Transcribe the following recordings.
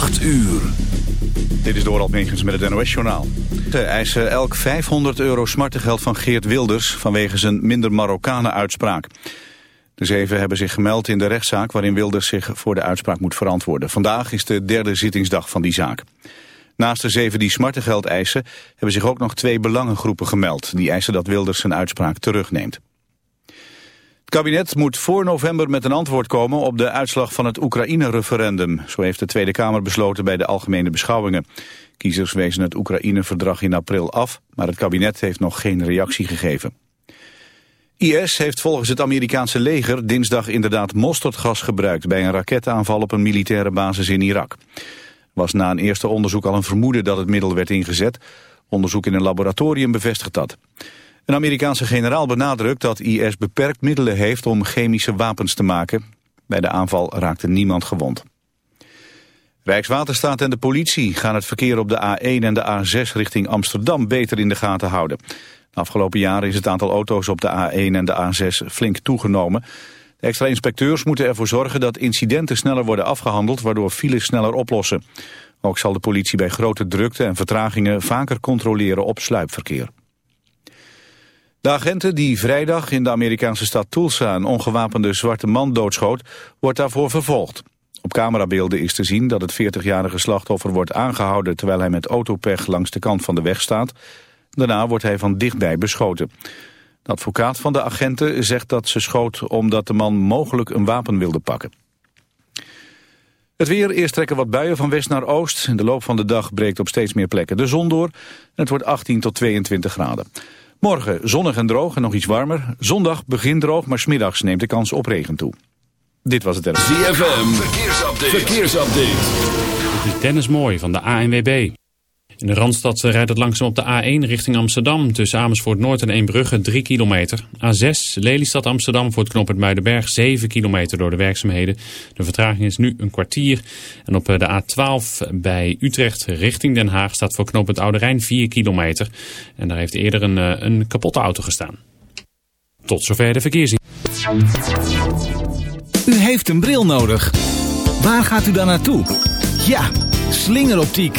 8 uur. Dit is Doral Megens met het NOS-journaal. Ze eisen elk 500 euro smartengeld van Geert Wilders... vanwege zijn minder Marokkanen-uitspraak. De zeven hebben zich gemeld in de rechtszaak... waarin Wilders zich voor de uitspraak moet verantwoorden. Vandaag is de derde zittingsdag van die zaak. Naast de zeven die smartengeld eisen... hebben zich ook nog twee belangengroepen gemeld. Die eisen dat Wilders zijn uitspraak terugneemt. Het kabinet moet voor november met een antwoord komen op de uitslag van het Oekraïne-referendum. Zo heeft de Tweede Kamer besloten bij de algemene beschouwingen. Kiezers wezen het Oekraïne-verdrag in april af, maar het kabinet heeft nog geen reactie gegeven. IS heeft volgens het Amerikaanse leger dinsdag inderdaad mosterdgas gebruikt bij een raketaanval op een militaire basis in Irak. Was na een eerste onderzoek al een vermoeden dat het middel werd ingezet. Onderzoek in een laboratorium bevestigt dat. Een Amerikaanse generaal benadrukt dat IS beperkt middelen heeft om chemische wapens te maken. Bij de aanval raakte niemand gewond. Rijkswaterstaat en de politie gaan het verkeer op de A1 en de A6 richting Amsterdam beter in de gaten houden. De afgelopen jaren is het aantal auto's op de A1 en de A6 flink toegenomen. De extra inspecteurs moeten ervoor zorgen dat incidenten sneller worden afgehandeld, waardoor files sneller oplossen. Ook zal de politie bij grote drukte en vertragingen vaker controleren op sluipverkeer. De agenten die vrijdag in de Amerikaanse stad Tulsa een ongewapende zwarte man doodschoot, wordt daarvoor vervolgd. Op camerabeelden is te zien dat het 40-jarige slachtoffer wordt aangehouden terwijl hij met autopech langs de kant van de weg staat. Daarna wordt hij van dichtbij beschoten. De advocaat van de agenten zegt dat ze schoot omdat de man mogelijk een wapen wilde pakken. Het weer, eerst trekken wat buien van west naar oost. In de loop van de dag breekt op steeds meer plekken de zon door. En het wordt 18 tot 22 graden. Morgen zonnig en droog en nog iets warmer. Zondag begint droog, maar smiddags neemt de kans op regen toe. Dit was het er. ZFM, verkeersupdate. verkeersupdate. Dit is Dennis Mooi van de ANWB. In de Randstad rijdt het langzaam op de A1 richting Amsterdam. Tussen Amersfoort Noord en Eembrugge 3 kilometer. A6 Lelystad Amsterdam voor het knooppunt Muidenberg 7 kilometer door de werkzaamheden. De vertraging is nu een kwartier. En op de A12 bij Utrecht richting Den Haag staat voor knooppunt Oude Rijn 4 kilometer. En daar heeft eerder een, eh, een kapotte auto gestaan. Tot zover de verkeersin. U heeft een bril nodig. Waar gaat u dan naartoe? Ja, slingeroptiek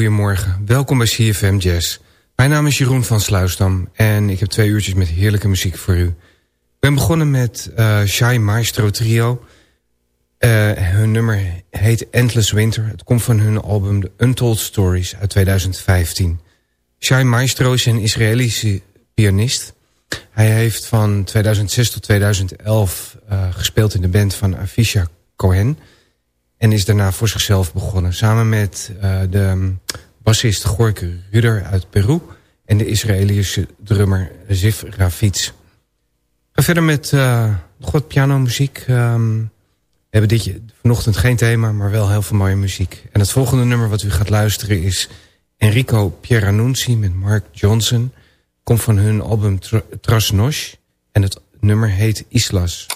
Goedemorgen. Welkom bij CFM Jazz. Mijn naam is Jeroen van Sluisdam en ik heb twee uurtjes met heerlijke muziek voor u. Ik ben begonnen met uh, Shai Maestro Trio. Uh, hun nummer heet Endless Winter. Het komt van hun album The Untold Stories uit 2015. Shai Maestro is een Israëlische pianist. Hij heeft van 2006 tot 2011 uh, gespeeld in de band van Avisha Cohen... En is daarna voor zichzelf begonnen. Samen met uh, de bassist Gorke Ruder uit Peru... en de Israëlische drummer Ziv Ravitz. Ga verder met uh, nog wat pianomuziek. Um, we hebben dit vanochtend geen thema, maar wel heel veel mooie muziek. En het volgende nummer wat u gaat luisteren is... Enrico Pieranunzi met Mark Johnson. Komt van hun album Trasnosh. En het nummer heet Islas.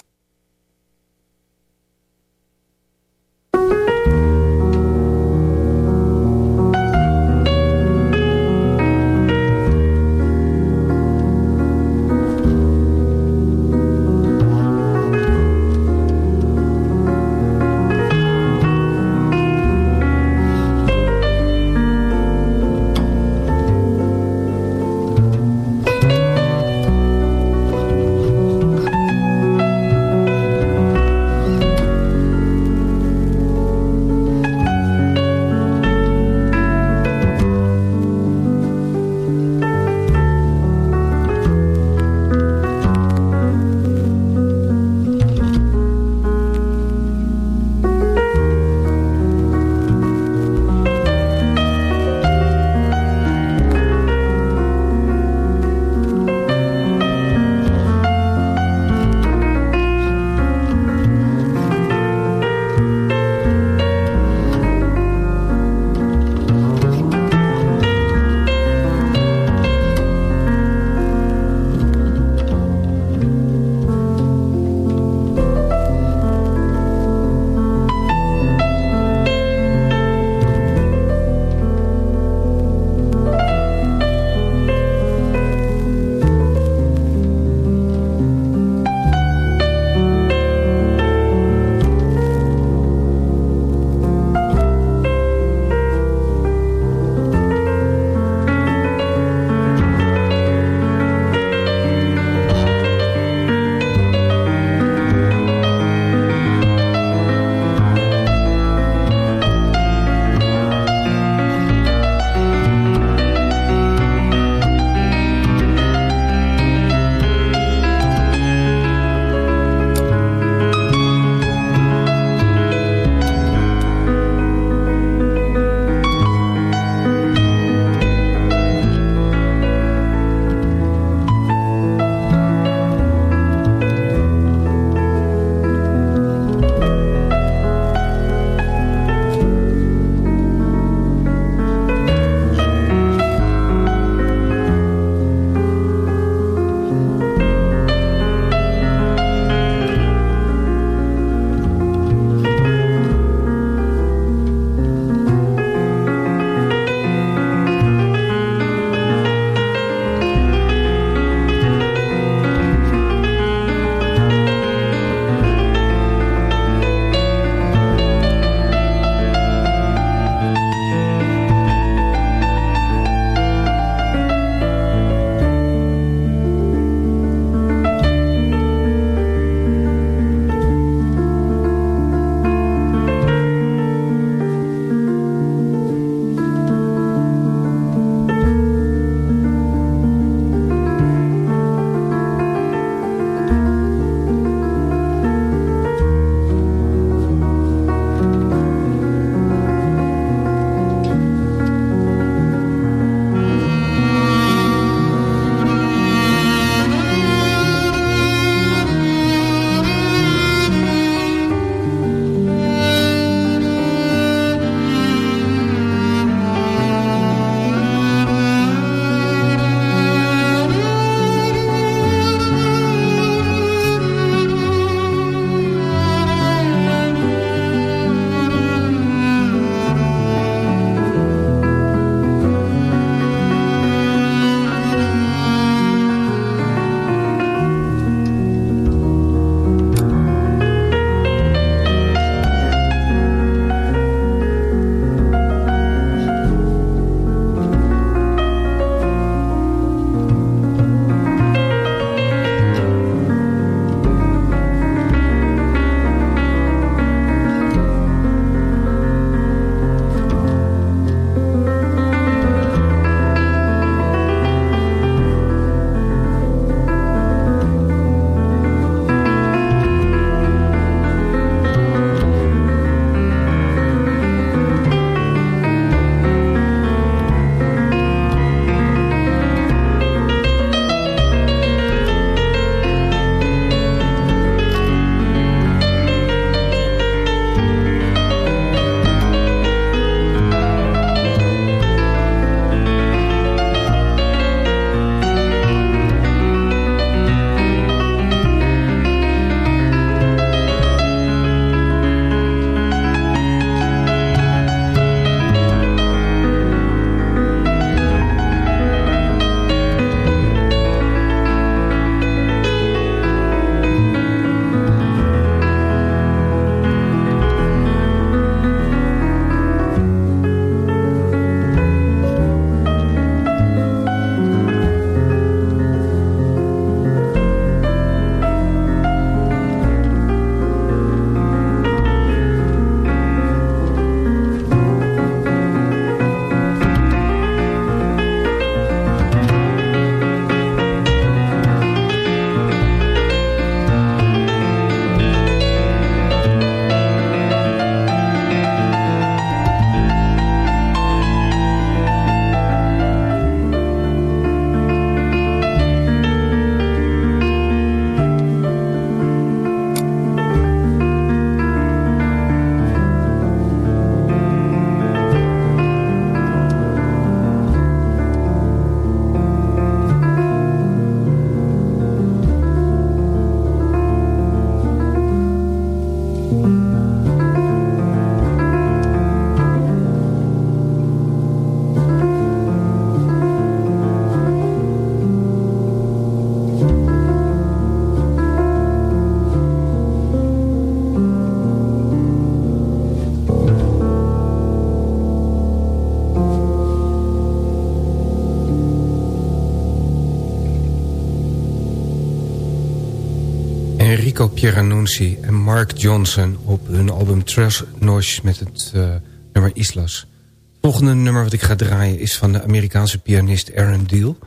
En Mark Johnson op hun album Trash Noise met het uh, nummer Islas. Het volgende nummer wat ik ga draaien is van de Amerikaanse pianist Aaron Deal.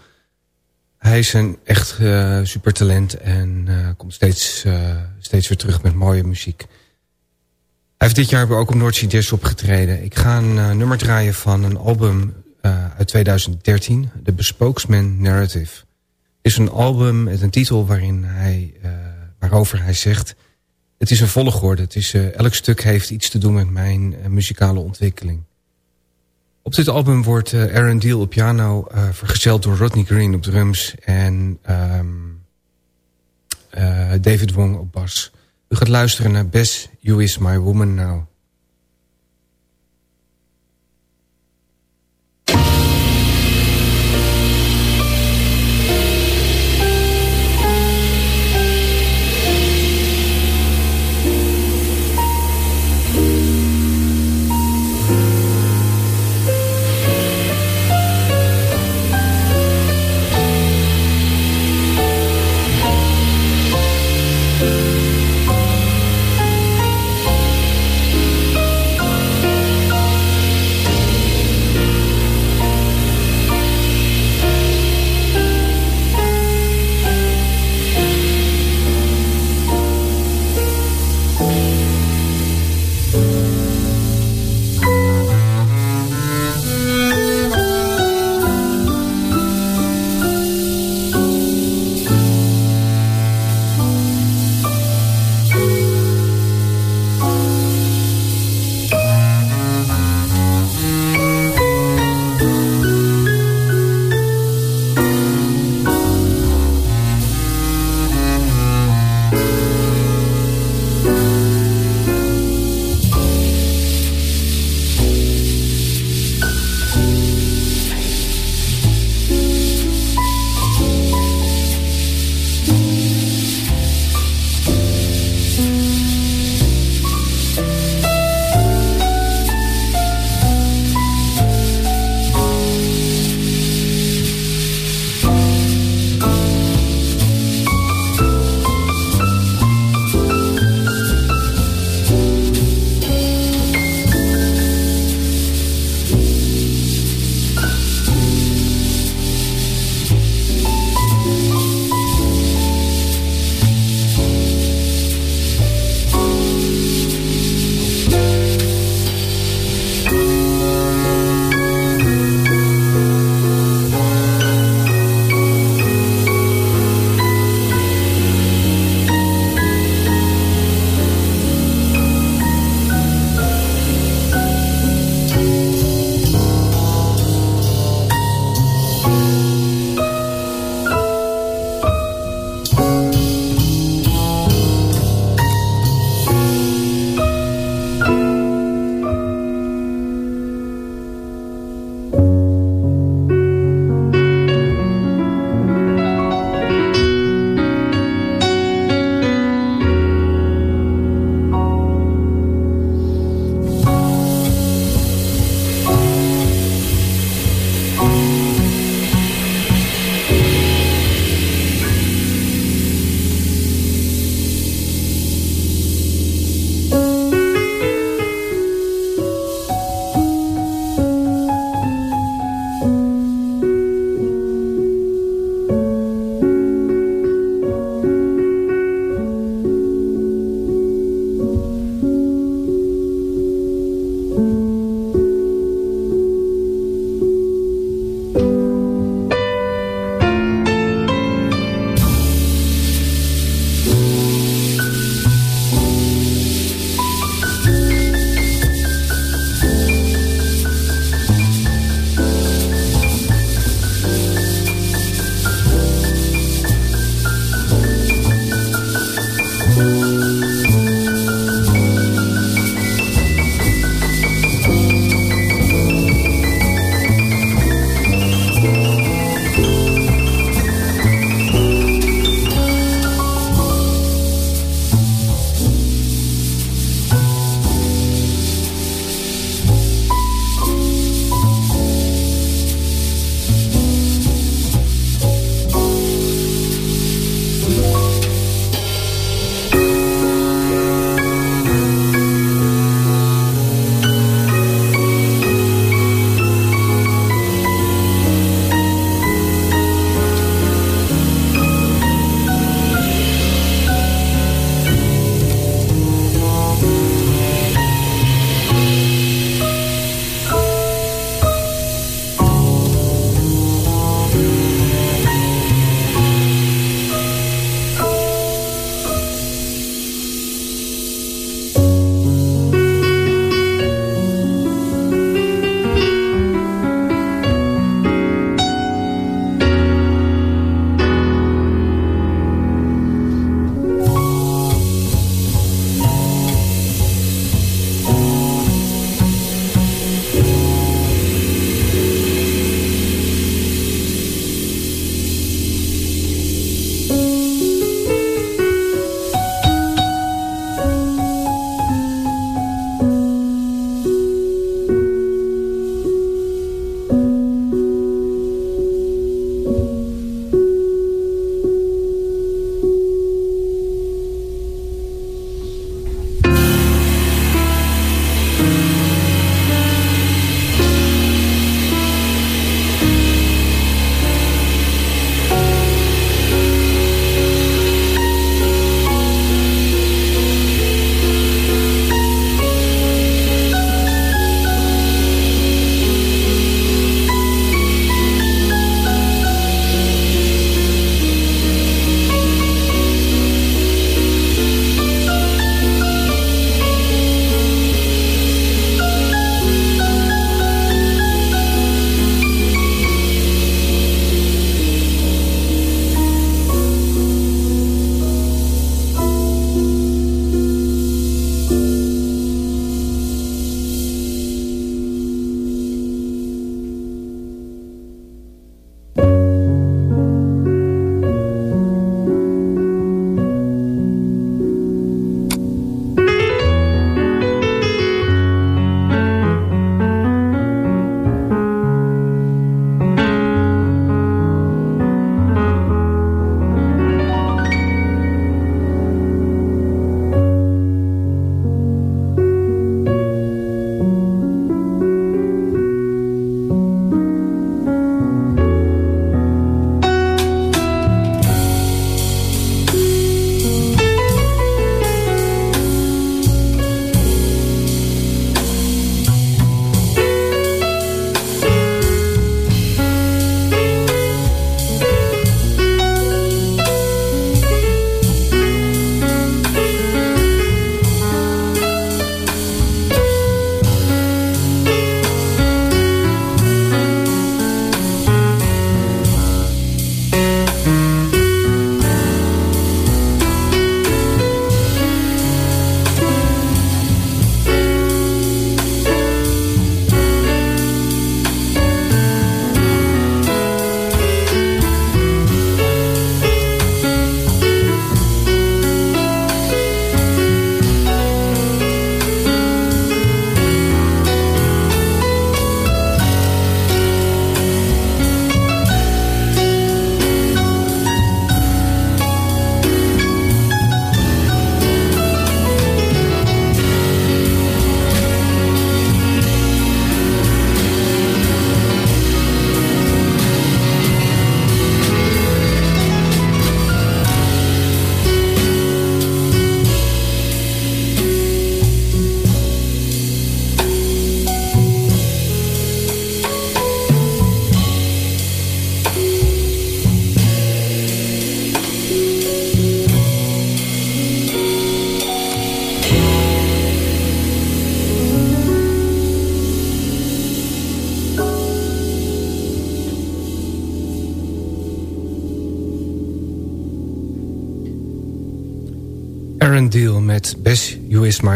Hij is een echt uh, supertalent en uh, komt steeds, steeds weer terug met mooie muziek. Hij heeft dit jaar ook op Noordzee Jazz opgetreden. Ik ga een nummer draaien van een album uit 2013, The Bespokesman Narrative is een album met een titel waarin hij, waarover hij zegt... het is een volgorde, het is, uh, elk stuk heeft iets te doen met mijn uh, muzikale ontwikkeling. Op dit album wordt Aaron Deal op piano vergezeld door Rodney Green op drums... en um, David Wong op bas. U gaat luisteren naar Bess, You Is My Woman Now...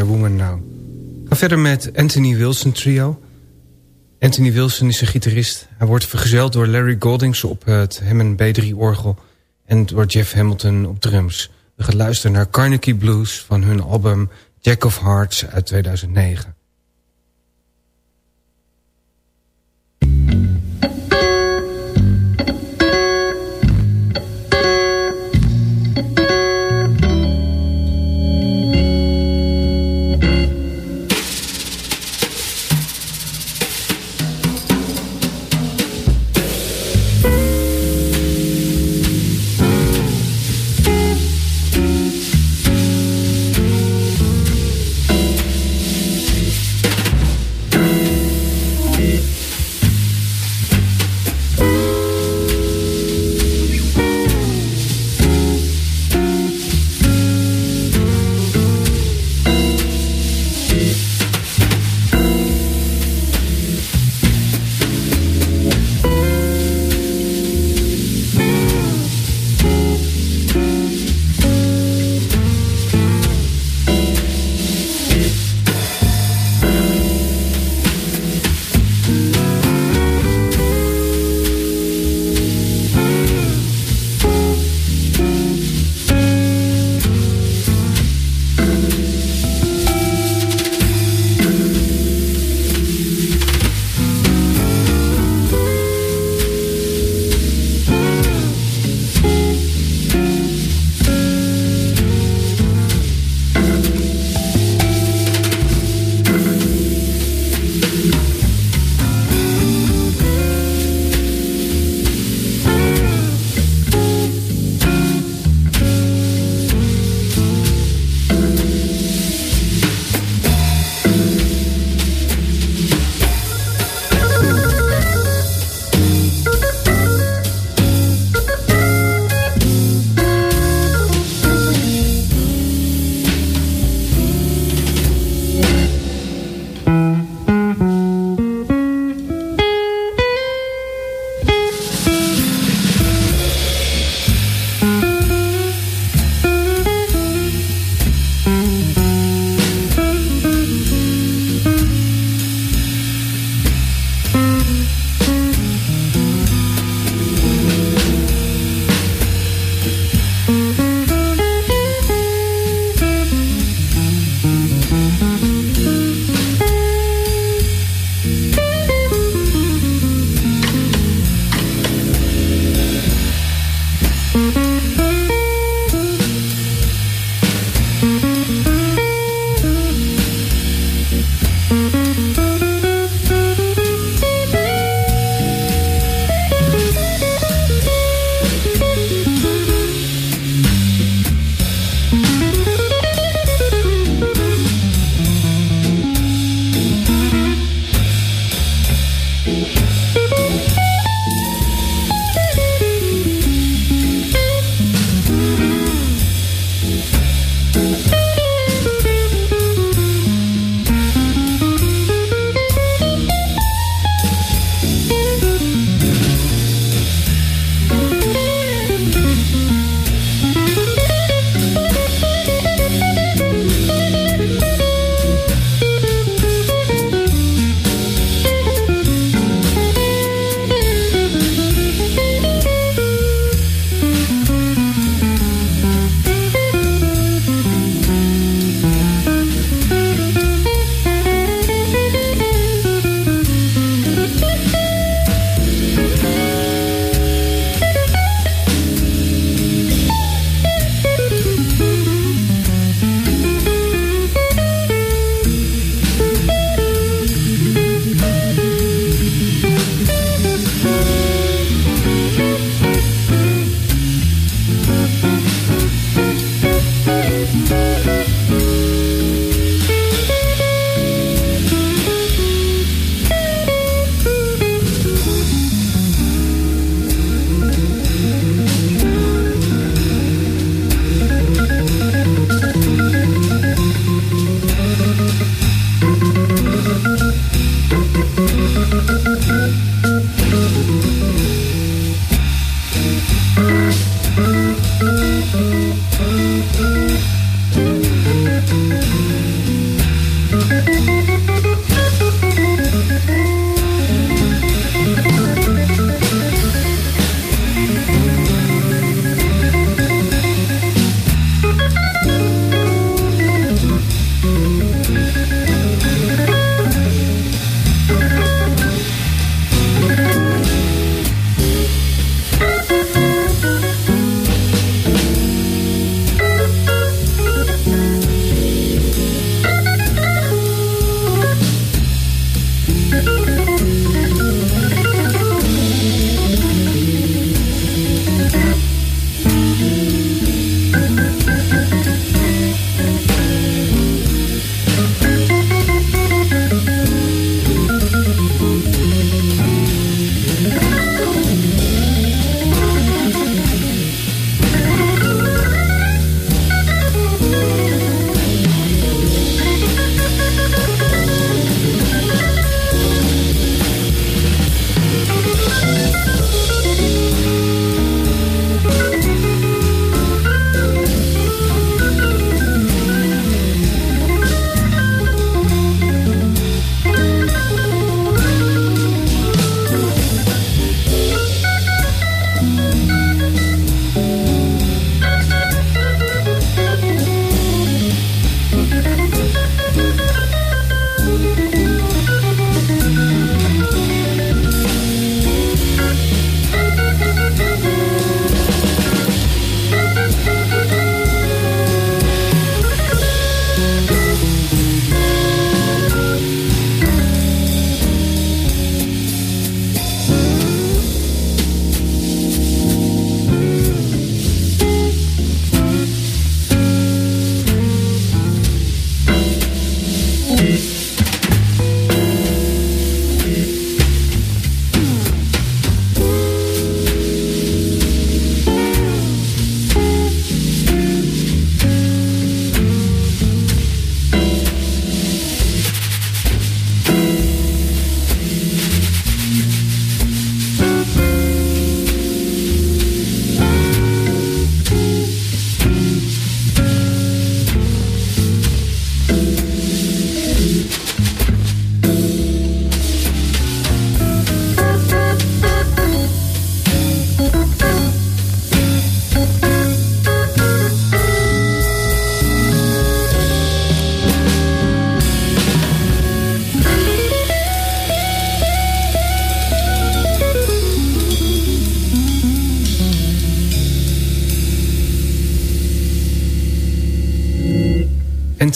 Woman Now. Ga verder met Anthony Wilson Trio. Anthony Wilson is een gitarist. Hij wordt vergezeld door Larry Goldings op het Hammond B3-orgel... en door Jeff Hamilton op drums. We gaan luisteren naar Carnegie Blues van hun album Jack of Hearts uit 2009.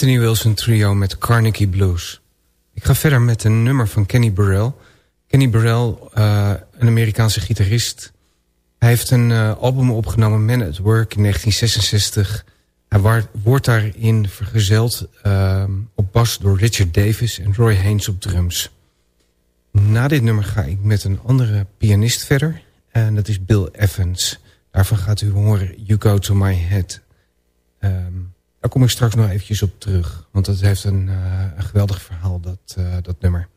Anthony Wilson Trio met Carnegie Blues. Ik ga verder met een nummer van Kenny Burrell. Kenny Burrell, uh, een Amerikaanse gitarist. Hij heeft een uh, album opgenomen, Man at Work, in 1966. Hij wordt daarin vergezeld uh, op bas door Richard Davis en Roy Haynes op drums. Na dit nummer ga ik met een andere pianist verder. En dat is Bill Evans. Daarvan gaat u horen You Go To My Head... Um, daar kom ik straks nog eventjes op terug. Want dat heeft een, eh, een geweldig verhaal, dat, eh, dat nummer.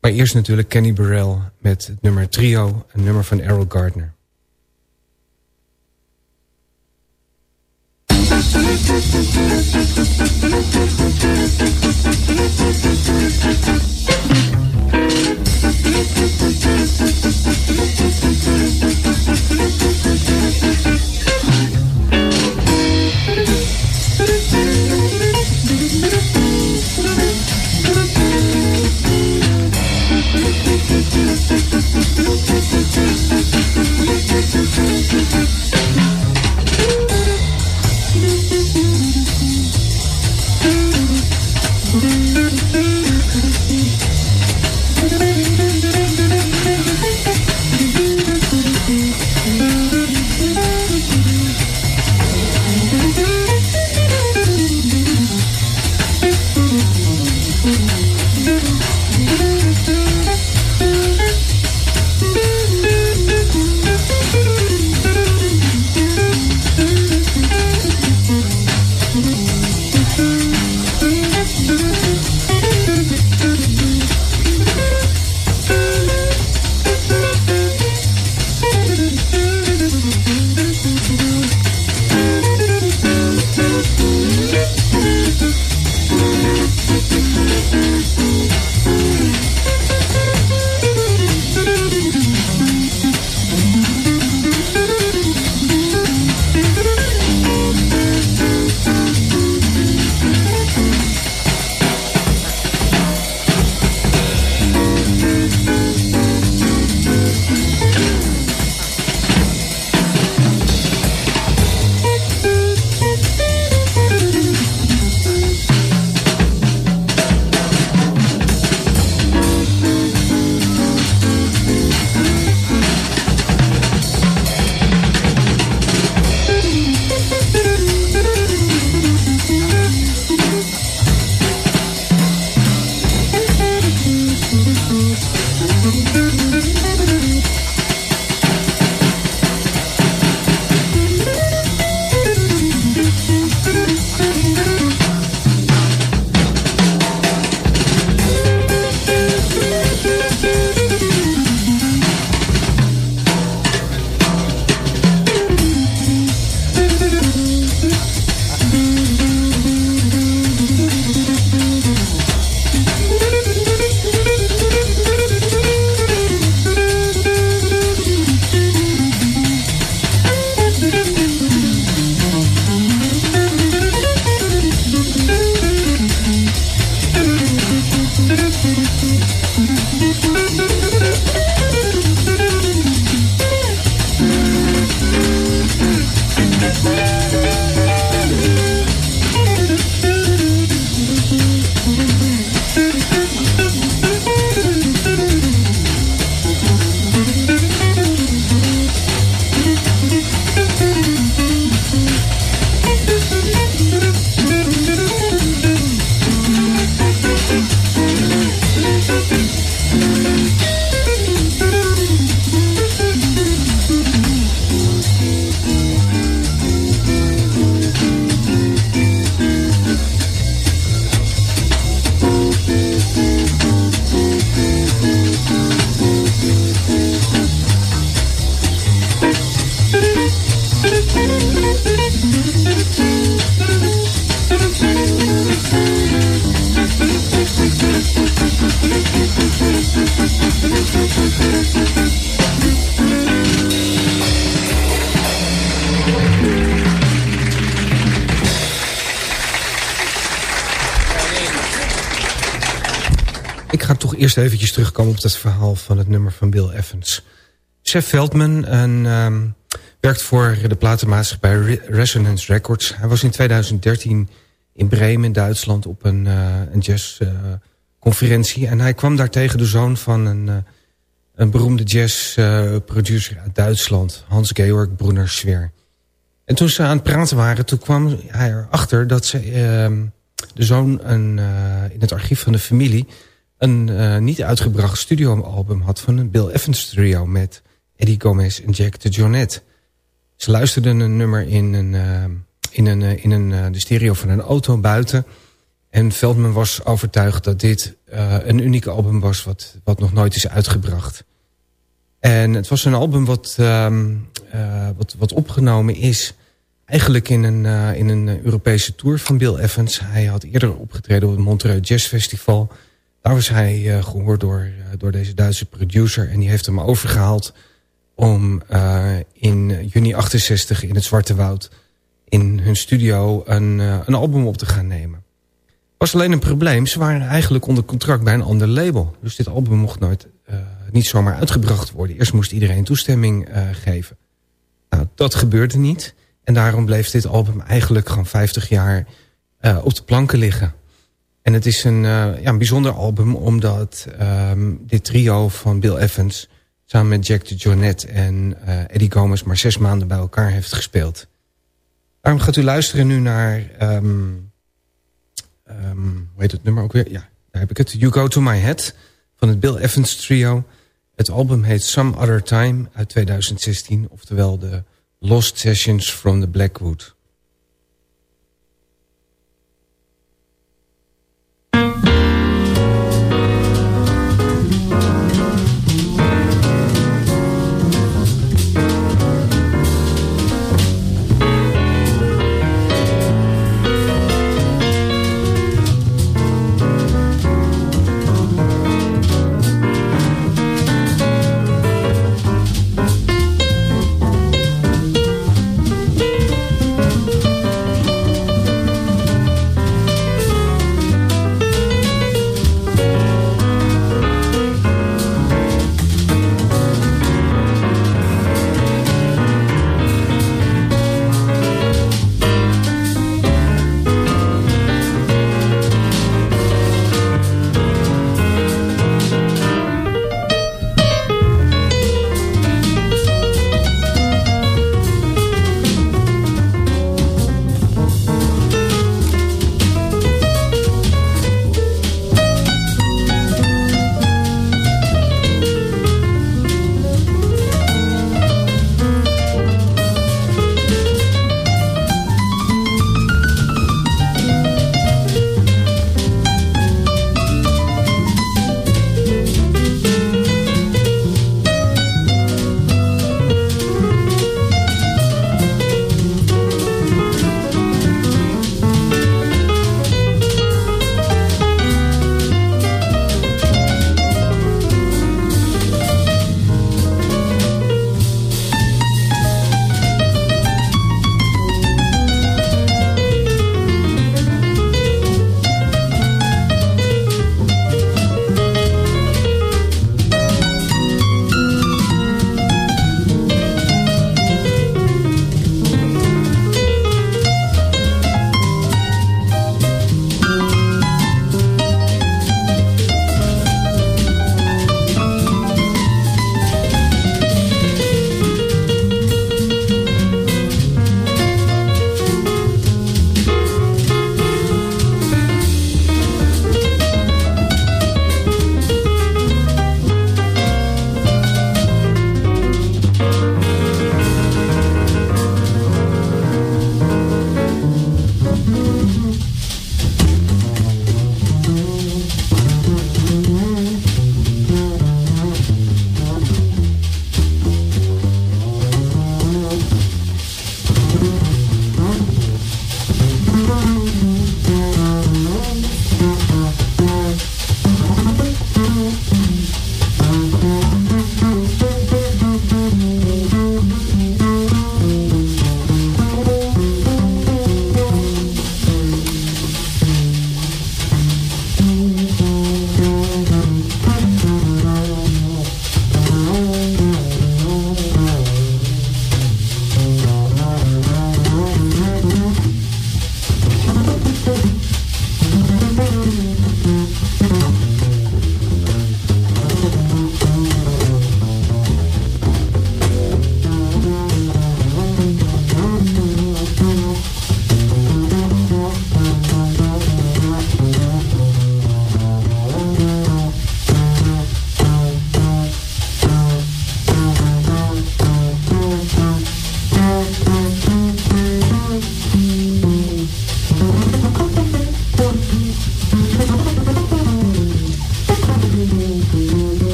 Maar eerst natuurlijk Kenny Burrell met het nummer Trio. Een nummer van Errol Gardner. sister. Eerst eventjes terugkomen op dat verhaal van het nummer van Bill Evans. Chef Veldman en, um, werkt voor de platenmaatschappij Resonance Records. Hij was in 2013 in Bremen, Duitsland, op een, uh, een jazzconferentie. Uh, en hij kwam daar tegen de zoon van een, uh, een beroemde jazzproducer uit Duitsland, Hans-Georg Brunner-Schwer. En toen ze aan het praten waren, toen kwam hij erachter dat ze, ehm, de zoon een, in het archief van de familie een uh, niet uitgebracht studioalbum had van een Bill Evans trio met Eddie Gomez en Jack de Jonette. Ze luisterden een nummer in, een, uh, in, een, uh, in een, de stereo van een auto buiten. En Veldman was overtuigd dat dit een uniek album was wat, wat nog nooit is uitgebracht. En het was een album wat, um, wat, wat opgenomen is eigenlijk in een, in een Europese tour van Bill Evans. Hij had eerder opgetreden op het Montreux Jazz Festival... Daar was hij gehoord door, uh, door deze Duitse producer. En die heeft hem overgehaald om uh, in juni 68 in het Zwarte Woud... in hun studio een, een album op te gaan nemen. was alleen een probleem. Ze waren eigenlijk onder contract bij een ander label. Dus dit album mocht nooit niet zomaar uitgebracht worden. Eerst moest iedereen toestemming geven. Nou, dat gebeurde niet. En daarom bleef dit album eigenlijk gewoon 50 jaar op de planken liggen. En het is een, uh, ja, een bijzonder album omdat um, dit trio van Bill Evans... samen met Jack de Jonette en uh, Eddie Gomez maar zes maanden bij elkaar heeft gespeeld. Daarom gaat u luisteren nu naar... Um, um, hoe heet het nummer ook weer? Ja, daar heb ik het. You Go To My Head van het Bill Evans trio. Het album heet Some Other Time uit 2016. Oftewel de Lost Sessions from the Blackwood.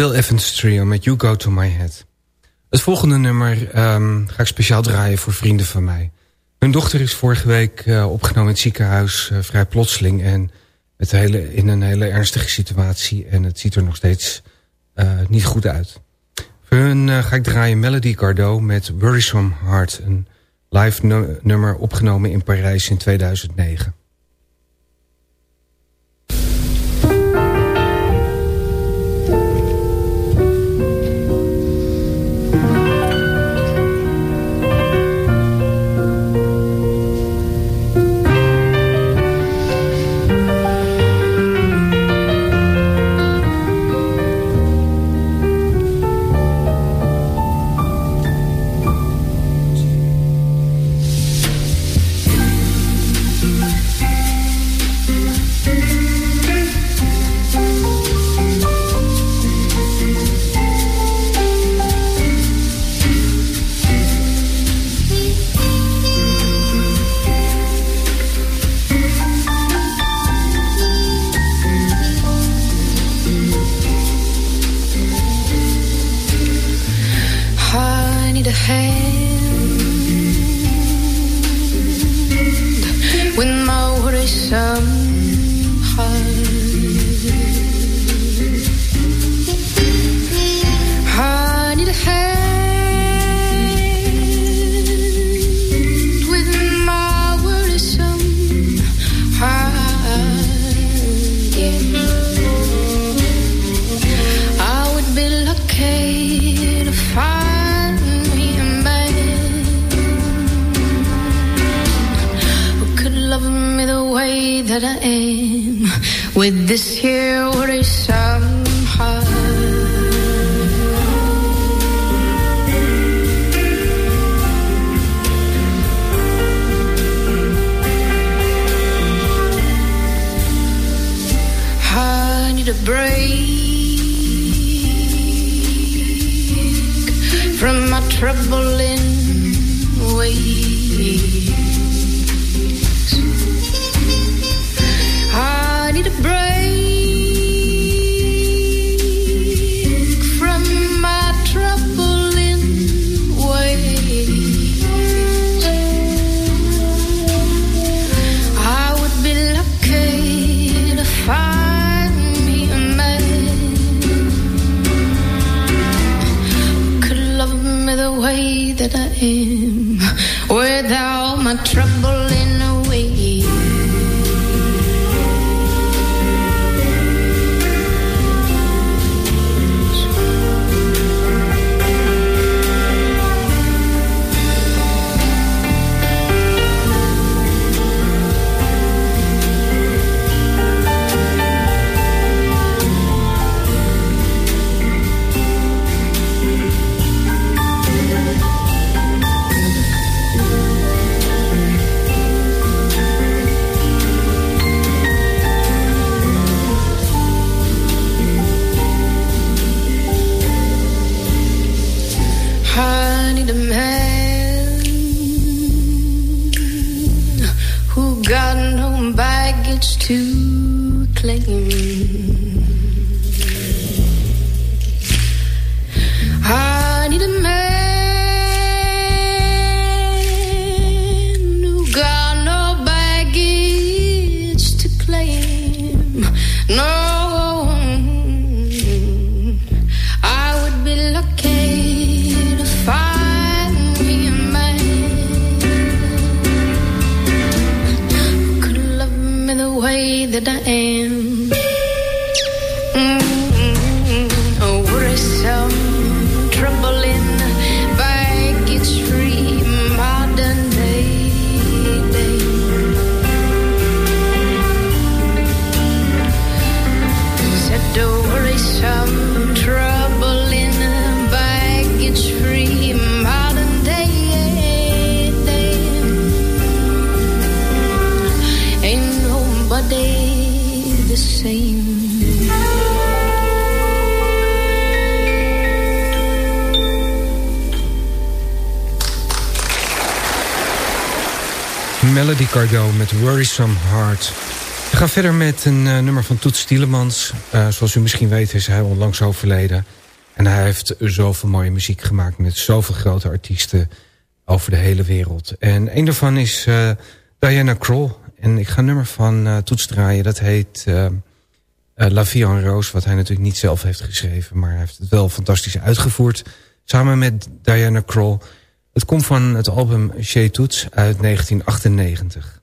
Bill Evans Trio met You Go To My Head. Het volgende nummer um, ga ik speciaal draaien voor vrienden van mij. Hun dochter is vorige week uh, opgenomen in het ziekenhuis, uh, vrij plotseling... en het hele, in een hele ernstige situatie. En het ziet er nog steeds uh, niet goed uit. Voor hun ga ik draaien Melody Gardot met Worrisome Heart... een live nummer opgenomen in Parijs in 2009. aim with this here race I'm need a break from my troubling ways. trouble I need a man who got no baggage to claim. Melody Cardo met Worrisome Heart. ga verder met een uh, nummer van Toets Stielemans. Uh, zoals u misschien weet is hij onlangs overleden. En hij heeft zoveel mooie muziek gemaakt met zoveel grote artiesten over de hele wereld. En een daarvan is uh, Diana Kroll. En ik ga een nummer van Toets draaien. Dat heet La Vie en Rose. Wat hij natuurlijk niet zelf heeft geschreven. Maar hij heeft het wel fantastisch uitgevoerd. Samen met Diana Kroll. Het komt van het album Chez Toets uit 1998.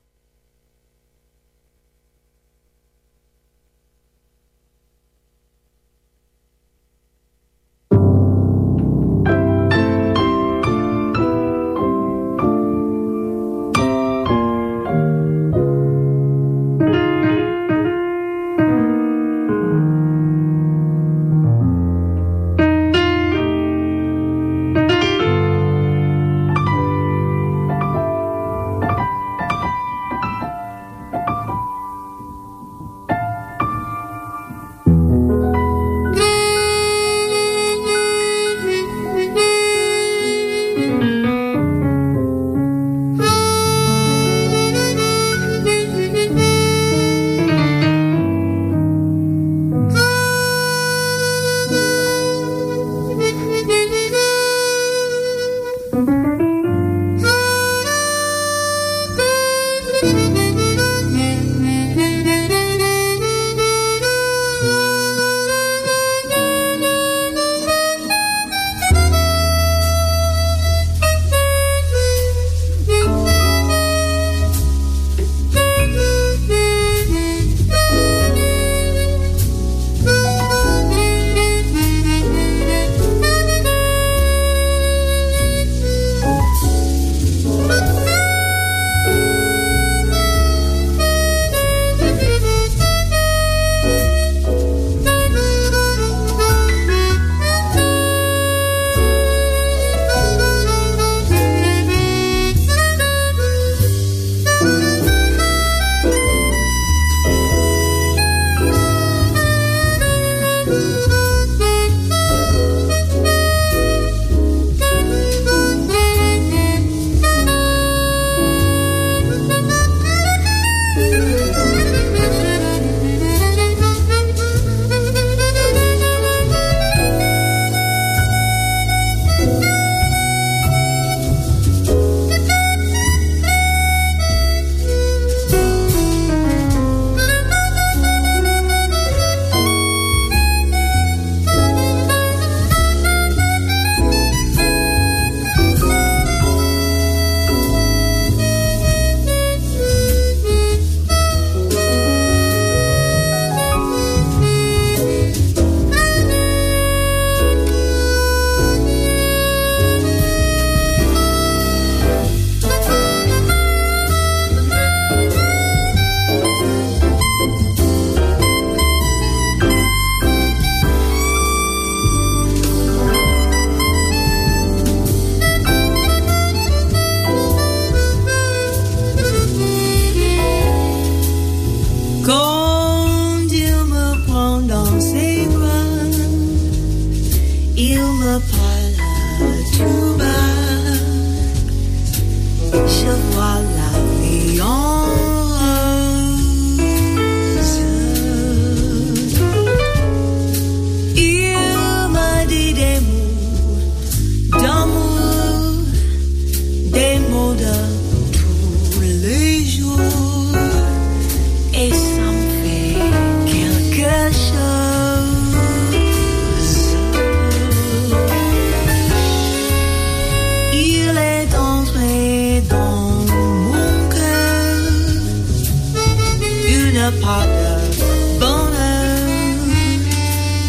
pas de bonheur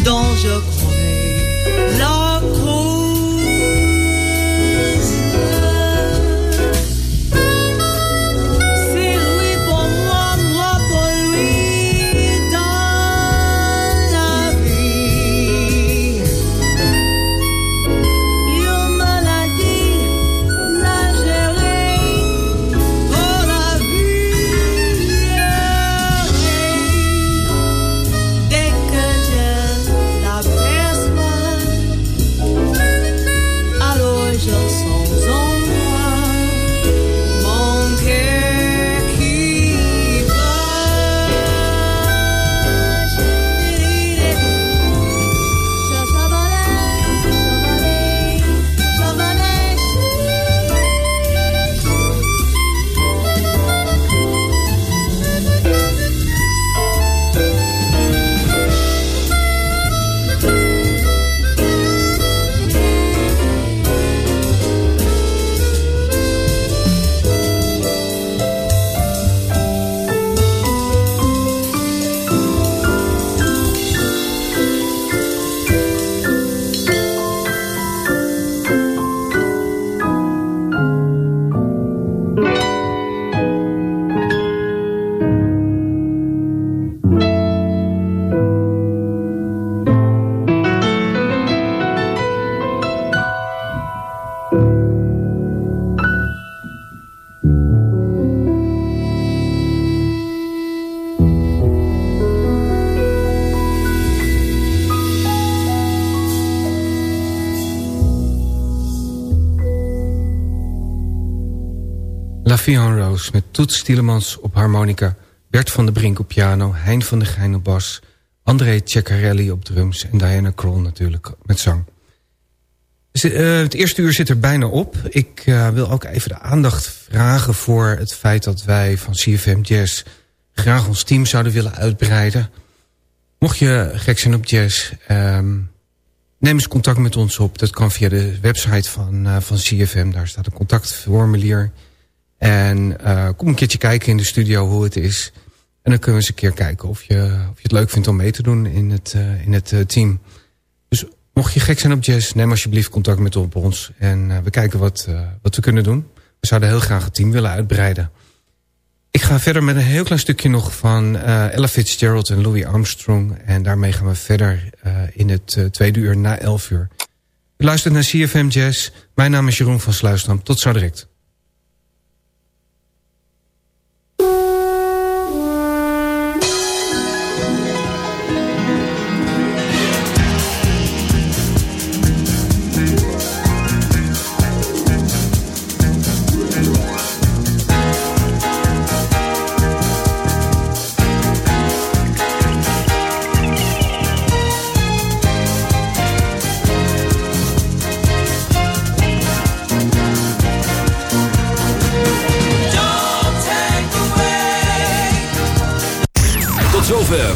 dont je crois. Adrian Roos met Toets Stielemans op harmonica... Bert van der Brink op piano, Hein van der Geijn op bas... André Ceccarelli op drums en Diana Kroll natuurlijk met zang. Uh, het eerste uur zit er bijna op. Ik uh, wil ook even de aandacht vragen voor het feit dat wij van CFM Jazz... graag ons team zouden willen uitbreiden. Mocht je gek zijn op jazz, um, neem eens contact met ons op. Dat kan via de website van, uh, van CFM, daar staat een contactformulier... En uh, kom een keertje kijken in de studio hoe het is. En dan kunnen we eens een keer kijken of je, of je het leuk vindt om mee te doen in het, uh, in het uh, team. Dus mocht je gek zijn op jazz, neem alsjeblieft contact met ons. En we kijken wat, wat we kunnen doen. We zouden heel graag het team willen uitbreiden. Ik ga verder met een heel klein stukje nog van Ella Fitzgerald en Louis Armstrong. En daarmee gaan we verder in het tweede uur na elf uur. U luistert naar CFM Jazz. Mijn naam is Jeroen van Sluisdam. Tot zo direct.